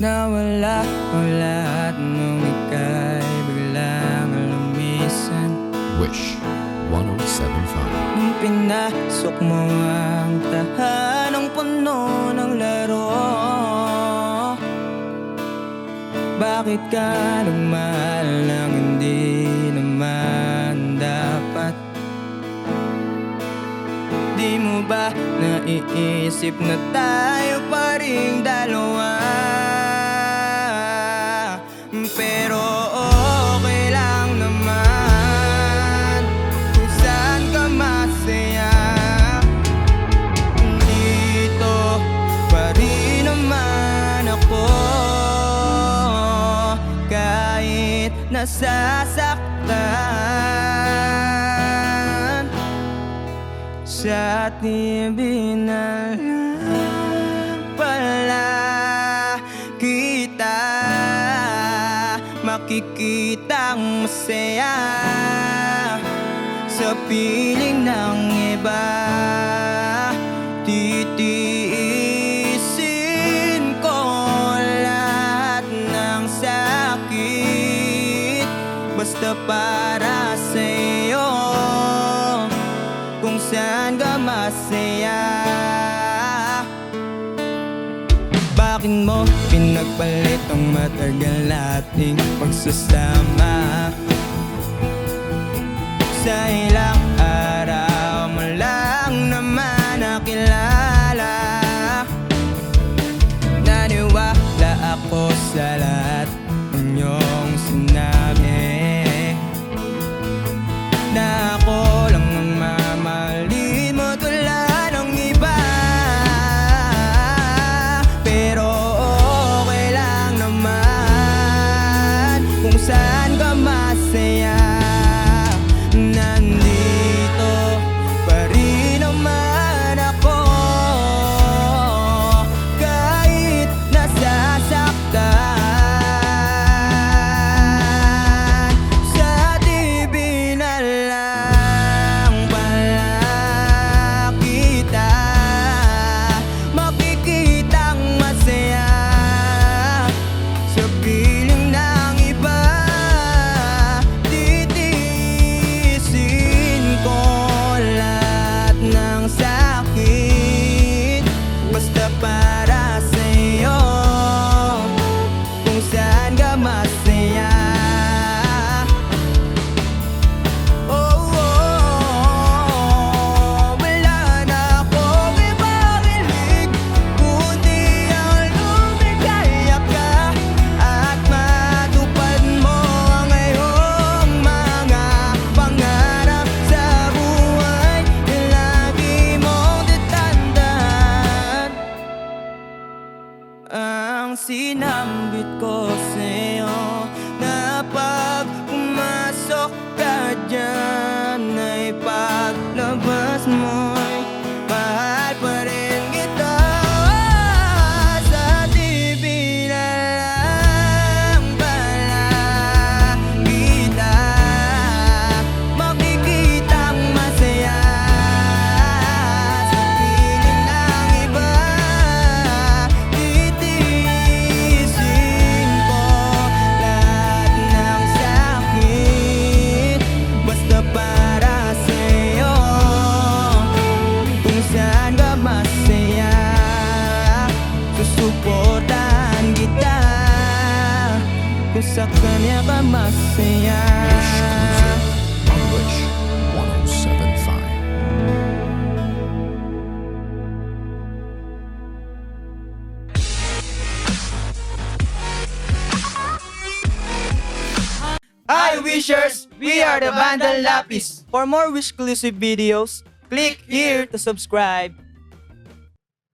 O lahat nung ika'y biglang lumisan. Wish 1075. Nung pinasok mo ang tahanang puno ng laro. Bakit ka nagmahal ng hindi naman dapat? Di mo ba naiisip na tayo pa rin dalawa nasasaktan sa TV na pala kita Makikitang masaya Sa piling ng iba Basta para sa'yo. Kung saan ka masaya. Bakit mo pinagpalit ang matagal nating pagsasama? Sa ilang araw mo lang naman nakilala. Naniwala ako sa lahat naman kung ang sinambit ko sa'yo Sakannya Hi Wishers! We are the Banda Lapis! For more Wishclusive videos, click here to subscribe